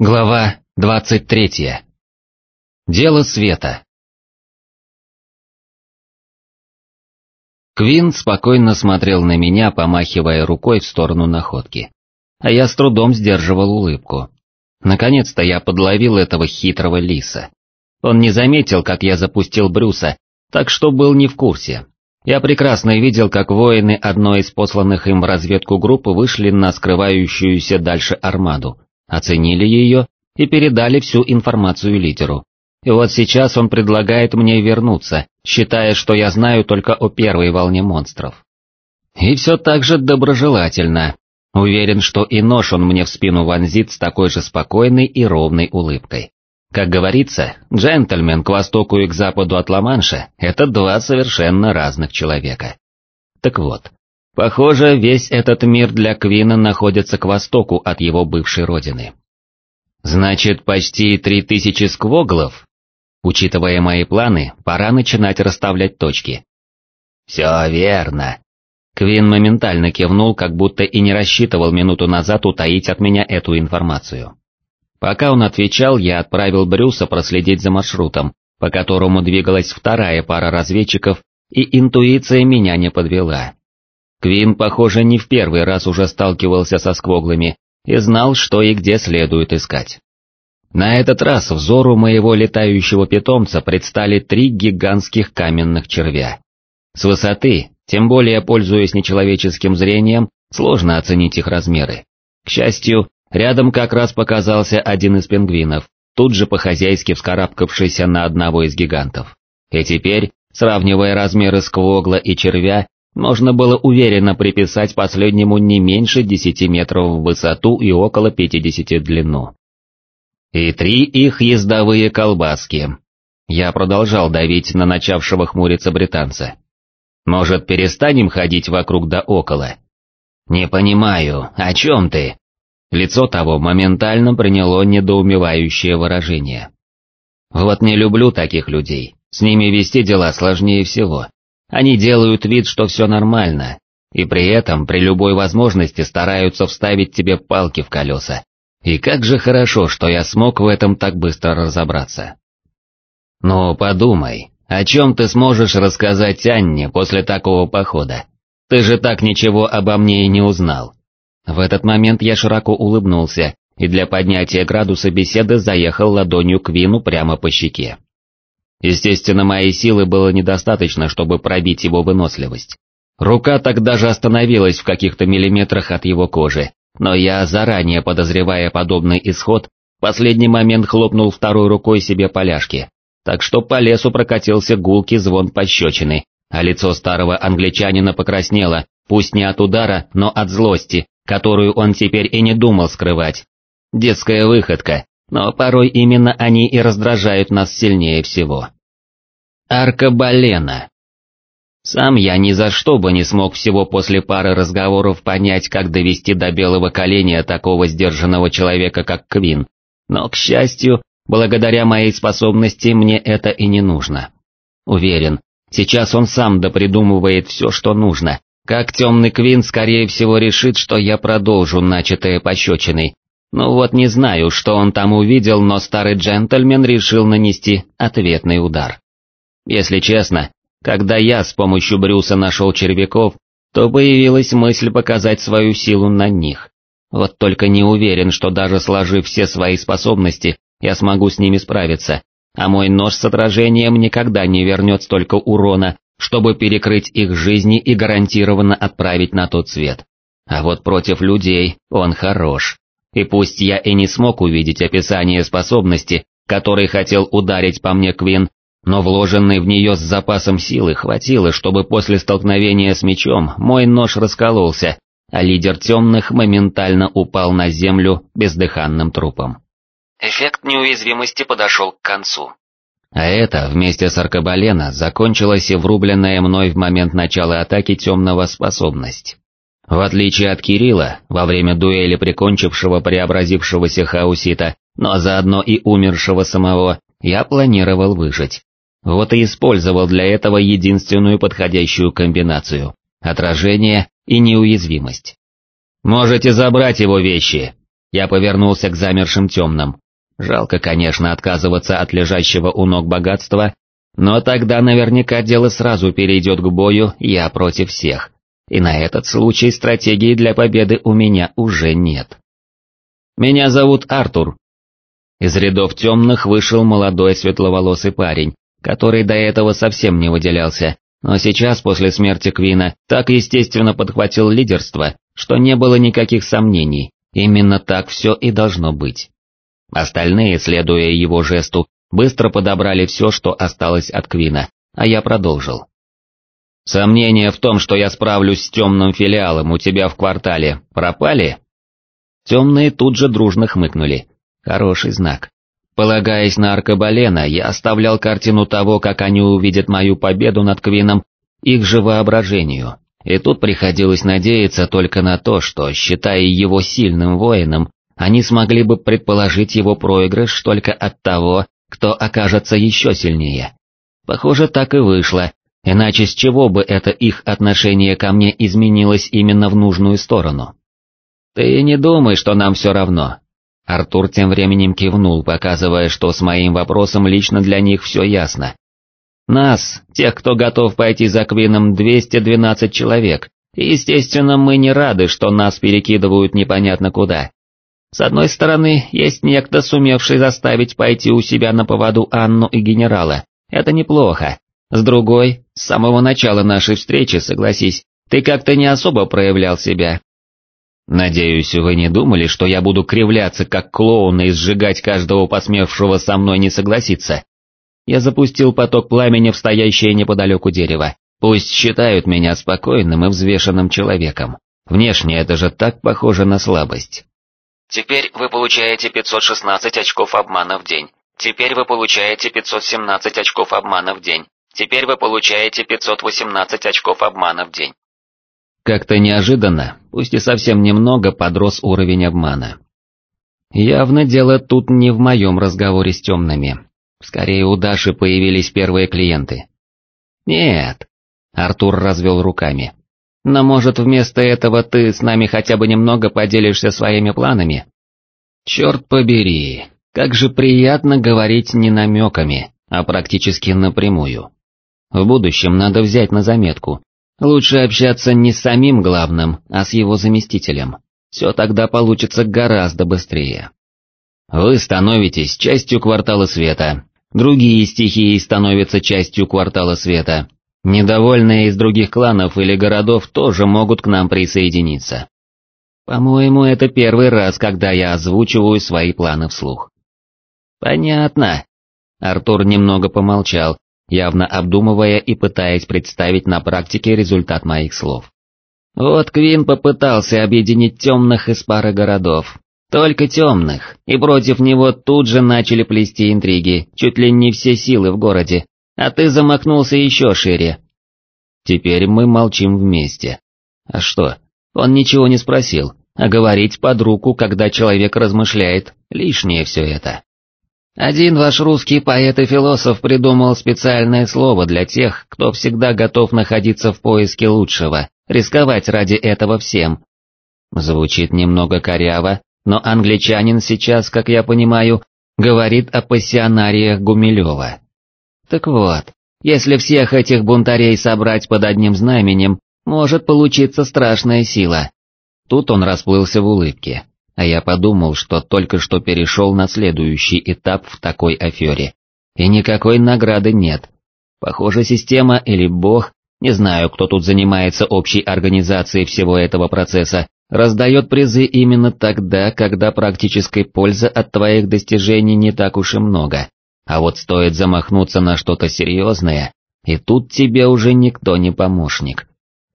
Глава 23. Дело света. Квин спокойно смотрел на меня, помахивая рукой в сторону находки. А я с трудом сдерживал улыбку. Наконец-то я подловил этого хитрого лиса. Он не заметил, как я запустил Брюса, так что был не в курсе. Я прекрасно видел, как воины одной из посланных им в разведку группы вышли на скрывающуюся дальше армаду оценили ее и передали всю информацию лидеру. И вот сейчас он предлагает мне вернуться, считая, что я знаю только о первой волне монстров. И все так же доброжелательно. Уверен, что и нож он мне в спину вонзит с такой же спокойной и ровной улыбкой. Как говорится, джентльмен к востоку и к западу от Ла-Манша — это два совершенно разных человека. Так вот, Похоже, весь этот мир для Квина находится к востоку от его бывшей родины. Значит, почти три тысячи сквоглов? Учитывая мои планы, пора начинать расставлять точки. Все верно. Квин моментально кивнул, как будто и не рассчитывал минуту назад утаить от меня эту информацию. Пока он отвечал, я отправил Брюса проследить за маршрутом, по которому двигалась вторая пара разведчиков, и интуиция меня не подвела. Квин, похоже, не в первый раз уже сталкивался со сквоглами и знал, что и где следует искать. На этот раз взору моего летающего питомца предстали три гигантских каменных червя. С высоты, тем более пользуясь нечеловеческим зрением, сложно оценить их размеры. К счастью, рядом как раз показался один из пингвинов, тут же по-хозяйски вскарабкавшийся на одного из гигантов. И теперь, сравнивая размеры сквогла и червя, можно было уверенно приписать последнему не меньше 10 метров в высоту и около 50 в длину. И три их ездовые колбаски. Я продолжал давить на начавшего хмуриться британца. Может, перестанем ходить вокруг да около? Не понимаю, о чем ты? Лицо того моментально приняло недоумевающее выражение. Вот не люблю таких людей, с ними вести дела сложнее всего. Они делают вид, что все нормально, и при этом при любой возможности стараются вставить тебе палки в колеса. И как же хорошо, что я смог в этом так быстро разобраться. Но подумай, о чем ты сможешь рассказать Анне после такого похода? Ты же так ничего обо мне и не узнал. В этот момент я широко улыбнулся, и для поднятия градуса беседы заехал ладонью к Вину прямо по щеке. Естественно, моей силы было недостаточно, чтобы пробить его выносливость. Рука тогда же остановилась в каких-то миллиметрах от его кожи, но я, заранее подозревая подобный исход, в последний момент хлопнул второй рукой себе поляшки, так что по лесу прокатился гулкий звон пощечины, а лицо старого англичанина покраснело, пусть не от удара, но от злости, которую он теперь и не думал скрывать. Детская выходка, но порой именно они и раздражают нас сильнее всего. Аркабалена. Сам я ни за что бы не смог всего после пары разговоров понять, как довести до белого коленя такого сдержанного человека, как Квин, но, к счастью, благодаря моей способности мне это и не нужно. Уверен, сейчас он сам допридумывает все, что нужно, как темный Квин скорее всего решит, что я продолжу начатое пощечиной, ну вот не знаю, что он там увидел, но старый джентльмен решил нанести ответный удар. Если честно, когда я с помощью Брюса нашел червяков, то появилась мысль показать свою силу на них. Вот только не уверен, что даже сложив все свои способности, я смогу с ними справиться, а мой нож с отражением никогда не вернет столько урона, чтобы перекрыть их жизни и гарантированно отправить на тот свет. А вот против людей он хорош. И пусть я и не смог увидеть описание способности, которой хотел ударить по мне Квин, но вложенной в нее с запасом силы хватило, чтобы после столкновения с мечом мой нож раскололся, а лидер темных моментально упал на землю бездыханным трупом. Эффект неуязвимости подошел к концу. А это, вместе с аркабалена, закончилась и врубленная мной в момент начала атаки темного способность. В отличие от Кирилла, во время дуэли прикончившего преобразившегося хаусита, но заодно и умершего самого, я планировал выжить. Вот и использовал для этого единственную подходящую комбинацию – отражение и неуязвимость. «Можете забрать его вещи!» Я повернулся к замершим темным. Жалко, конечно, отказываться от лежащего у ног богатства, но тогда наверняка дело сразу перейдет к бою «я против всех», и на этот случай стратегии для победы у меня уже нет. «Меня зовут Артур». Из рядов темных вышел молодой светловолосый парень, который до этого совсем не выделялся, но сейчас, после смерти Квина, так естественно подхватил лидерство, что не было никаких сомнений, именно так все и должно быть. Остальные, следуя его жесту, быстро подобрали все, что осталось от Квина, а я продолжил. «Сомнения в том, что я справлюсь с темным филиалом у тебя в квартале, пропали?» Темные тут же дружно хмыкнули. Хороший знак. Полагаясь на Аркабалена, я оставлял картину того, как они увидят мою победу над Квином, их же воображению, и тут приходилось надеяться только на то, что, считая его сильным воином, они смогли бы предположить его проигрыш только от того, кто окажется еще сильнее. Похоже, так и вышло, иначе с чего бы это их отношение ко мне изменилось именно в нужную сторону? Ты не думай, что нам все равно, Артур тем временем кивнул, показывая, что с моим вопросом лично для них все ясно. Нас, тех, кто готов пойти за Квином, 212 человек, и естественно мы не рады, что нас перекидывают непонятно куда. С одной стороны, есть некто, сумевший заставить пойти у себя на поводу Анну и генерала, это неплохо. С другой, с самого начала нашей встречи, согласись, ты как-то не особо проявлял себя, Надеюсь, вы не думали, что я буду кривляться как клоун и сжигать каждого посмевшего со мной не согласиться. Я запустил поток пламени в стоящее неподалеку дерево. Пусть считают меня спокойным и взвешенным человеком. Внешне это же так похоже на слабость. Теперь вы получаете 516 очков обмана в день. Теперь вы получаете 517 очков обмана в день. Теперь вы получаете 518 очков обмана в день. Как-то неожиданно, пусть и совсем немного, подрос уровень обмана. Явно дело тут не в моем разговоре с темными. Скорее у Даши появились первые клиенты. Нет, Артур развел руками. Но может вместо этого ты с нами хотя бы немного поделишься своими планами? Черт побери, как же приятно говорить не намеками, а практически напрямую. В будущем надо взять на заметку, Лучше общаться не с самим главным, а с его заместителем. Все тогда получится гораздо быстрее. Вы становитесь частью квартала света, другие стихии становятся частью квартала света. Недовольные из других кланов или городов тоже могут к нам присоединиться. По-моему, это первый раз, когда я озвучиваю свои планы вслух. Понятно. Артур немного помолчал, явно обдумывая и пытаясь представить на практике результат моих слов. Вот Квин попытался объединить темных из пары городов. Только темных, и против него тут же начали плести интриги, чуть ли не все силы в городе, а ты замахнулся еще шире. Теперь мы молчим вместе. А что, он ничего не спросил, а говорить под руку, когда человек размышляет, лишнее все это. Один ваш русский поэт и философ придумал специальное слово для тех, кто всегда готов находиться в поиске лучшего, рисковать ради этого всем. Звучит немного коряво, но англичанин сейчас, как я понимаю, говорит о пассионариях Гумилева. Так вот, если всех этих бунтарей собрать под одним знаменем, может получиться страшная сила. Тут он расплылся в улыбке а я подумал, что только что перешел на следующий этап в такой афере. И никакой награды нет. Похоже, система или бог, не знаю, кто тут занимается общей организацией всего этого процесса, раздает призы именно тогда, когда практической пользы от твоих достижений не так уж и много. А вот стоит замахнуться на что-то серьезное, и тут тебе уже никто не помощник.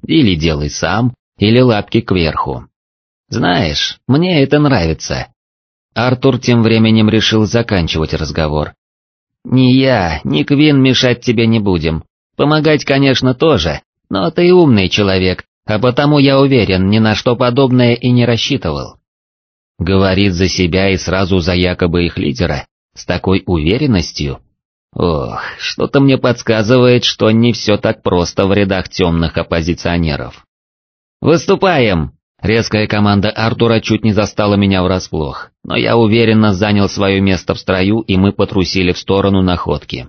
Или делай сам, или лапки кверху. Знаешь, мне это нравится. Артур тем временем решил заканчивать разговор. Ни я, ни Квин мешать тебе не будем. Помогать, конечно, тоже, но ты умный человек, а потому я уверен, ни на что подобное и не рассчитывал. Говорит за себя и сразу за якобы их лидера, с такой уверенностью. Ох, что-то мне подсказывает, что не все так просто в рядах темных оппозиционеров. «Выступаем!» Резкая команда Артура чуть не застала меня врасплох, но я уверенно занял свое место в строю, и мы потрусили в сторону находки.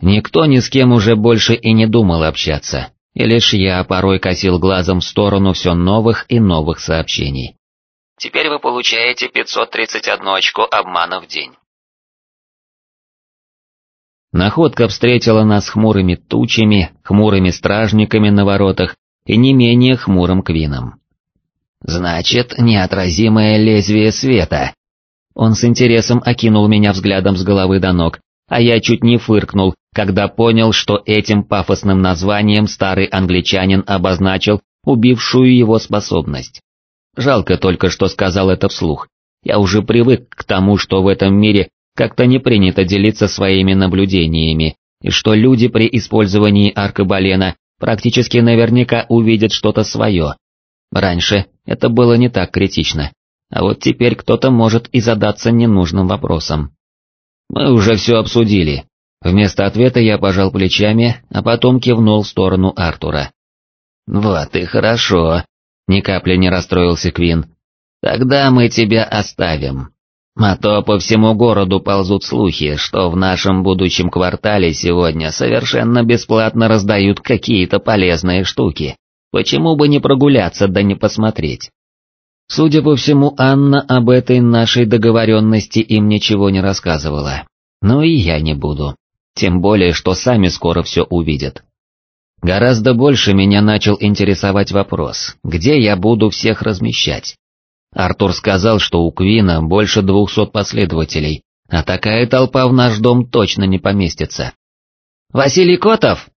Никто ни с кем уже больше и не думал общаться, и лишь я порой косил глазом в сторону все новых и новых сообщений. Теперь вы получаете 531 очко обмана в день. Находка встретила нас хмурыми тучами, хмурыми стражниками на воротах и не менее хмурым квином. «Значит, неотразимое лезвие света». Он с интересом окинул меня взглядом с головы до ног, а я чуть не фыркнул, когда понял, что этим пафосным названием старый англичанин обозначил убившую его способность. Жалко только, что сказал это вслух. Я уже привык к тому, что в этом мире как-то не принято делиться своими наблюдениями, и что люди при использовании аркабалена практически наверняка увидят что-то свое. Раньше это было не так критично, а вот теперь кто-то может и задаться ненужным вопросом. Мы уже все обсудили. Вместо ответа я пожал плечами, а потом кивнул в сторону Артура. «Вот и хорошо», — ни капли не расстроился Квин. «Тогда мы тебя оставим. А то по всему городу ползут слухи, что в нашем будущем квартале сегодня совершенно бесплатно раздают какие-то полезные штуки. Почему бы не прогуляться да не посмотреть? Судя по всему, Анна об этой нашей договоренности им ничего не рассказывала. Но и я не буду. Тем более, что сами скоро все увидят. Гораздо больше меня начал интересовать вопрос, где я буду всех размещать. Артур сказал, что у Квина больше двухсот последователей, а такая толпа в наш дом точно не поместится. «Василий Котов!»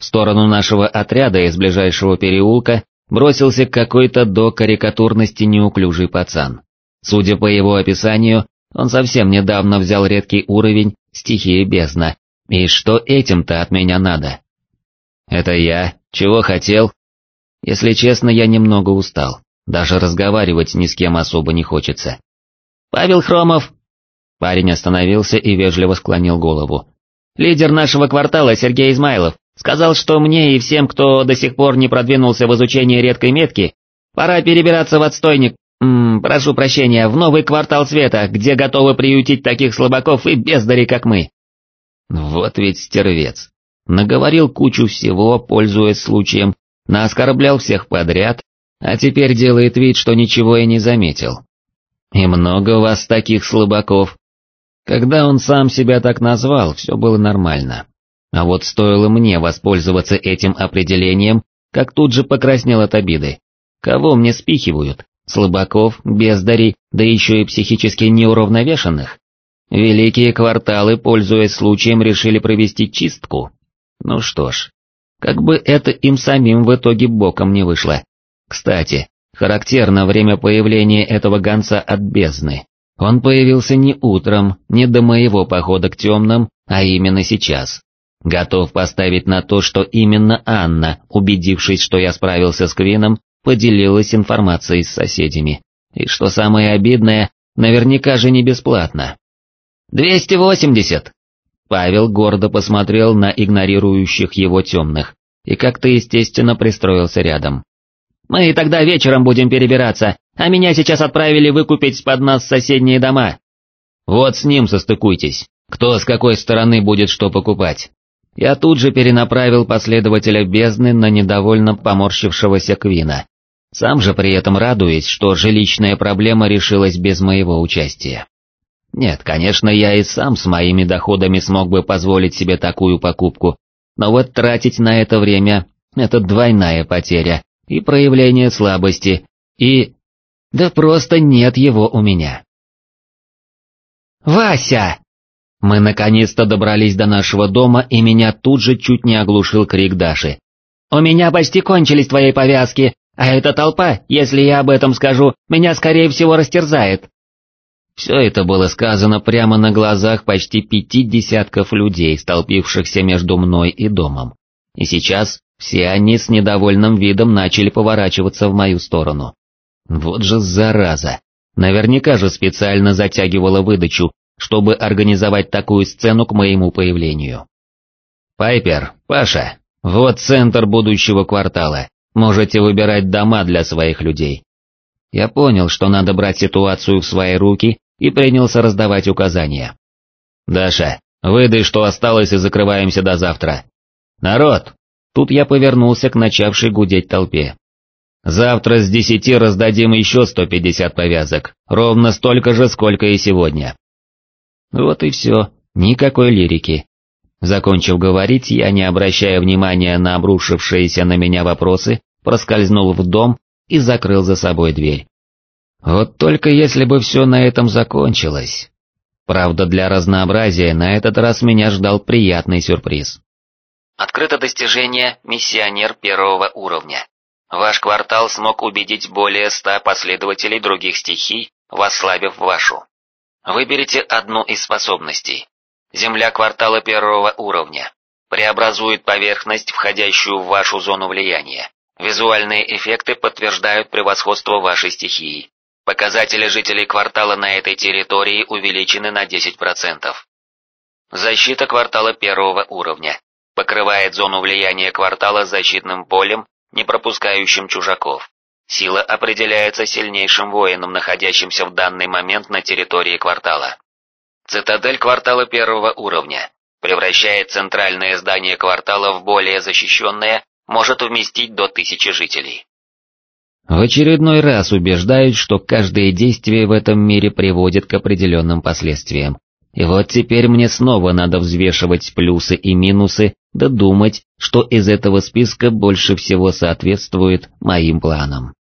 В сторону нашего отряда из ближайшего переулка бросился какой-то до карикатурности неуклюжий пацан. Судя по его описанию, он совсем недавно взял редкий уровень стихии бездна, и что этим-то от меня надо? Это я, чего хотел? Если честно, я немного устал. Даже разговаривать ни с кем особо не хочется. «Павел Хромов!» Парень остановился и вежливо склонил голову. «Лидер нашего квартала Сергей Измайлов сказал, что мне и всем, кто до сих пор не продвинулся в изучении редкой метки, пора перебираться в отстойник, м -м, прошу прощения, в новый квартал света, где готовы приютить таких слабаков и бездари, как мы». Вот ведь стервец. Наговорил кучу всего, пользуясь случаем, наоскорблял всех подряд, а теперь делает вид, что ничего и не заметил. И много вас таких слабаков. Когда он сам себя так назвал, все было нормально. А вот стоило мне воспользоваться этим определением, как тут же покраснел от обиды. Кого мне спихивают? Слабаков, бездарей, да еще и психически неуравновешенных? Великие кварталы, пользуясь случаем, решили провести чистку. Ну что ж, как бы это им самим в итоге боком не вышло. Кстати, характерно время появления этого гонца от бездны. Он появился не утром, не до моего похода к темным, а именно сейчас. Готов поставить на то, что именно Анна, убедившись, что я справился с Квином, поделилась информацией с соседями. И что самое обидное, наверняка же не бесплатно. «Двести восемьдесят!» Павел гордо посмотрел на игнорирующих его темных и как-то естественно пристроился рядом. Мы тогда вечером будем перебираться, а меня сейчас отправили выкупить под нас соседние дома. Вот с ним состыкуйтесь, кто с какой стороны будет что покупать. Я тут же перенаправил последователя бездны на недовольно поморщившегося Квина, сам же при этом радуясь, что жилищная проблема решилась без моего участия. Нет, конечно, я и сам с моими доходами смог бы позволить себе такую покупку, но вот тратить на это время — это двойная потеря, и проявление слабости, и... Да просто нет его у меня. «Вася!» Мы наконец-то добрались до нашего дома, и меня тут же чуть не оглушил крик Даши. «У меня почти кончились твои повязки, а эта толпа, если я об этом скажу, меня скорее всего растерзает». Все это было сказано прямо на глазах почти пяти десятков людей, столпившихся между мной и домом. И сейчас все они с недовольным видом начали поворачиваться в мою сторону. Вот же зараза. Наверняка же специально затягивала выдачу, чтобы организовать такую сцену к моему появлению. «Пайпер, Паша, вот центр будущего квартала. Можете выбирать дома для своих людей. Я понял, что надо брать ситуацию в свои руки и принялся раздавать указания. «Даша, выдай, что осталось, и закрываемся до завтра. Народ!» Тут я повернулся к начавшей гудеть толпе. «Завтра с десяти раздадим еще сто пятьдесят повязок, ровно столько же, сколько и сегодня». Вот и все, никакой лирики. Закончив говорить, я, не обращая внимания на обрушившиеся на меня вопросы, проскользнул в дом и закрыл за собой дверь. Вот только если бы все на этом закончилось. Правда, для разнообразия на этот раз меня ждал приятный сюрприз. Открыто достижение «Миссионер первого уровня». Ваш квартал смог убедить более ста последователей других стихий, восслабив вашу. Выберите одну из способностей. Земля квартала первого уровня. Преобразует поверхность, входящую в вашу зону влияния. Визуальные эффекты подтверждают превосходство вашей стихии. Показатели жителей квартала на этой территории увеличены на 10%. Защита квартала первого уровня. Покрывает зону влияния квартала защитным полем, не пропускающим чужаков. Сила определяется сильнейшим воином, находящимся в данный момент на территории квартала. Цитадель квартала первого уровня. Превращает центральное здание квартала в более защищенное, может вместить до тысячи жителей. В очередной раз убеждают, что каждое действие в этом мире приводит к определенным последствиям. И вот теперь мне снова надо взвешивать плюсы и минусы, да что из этого списка больше всего соответствует моим планам.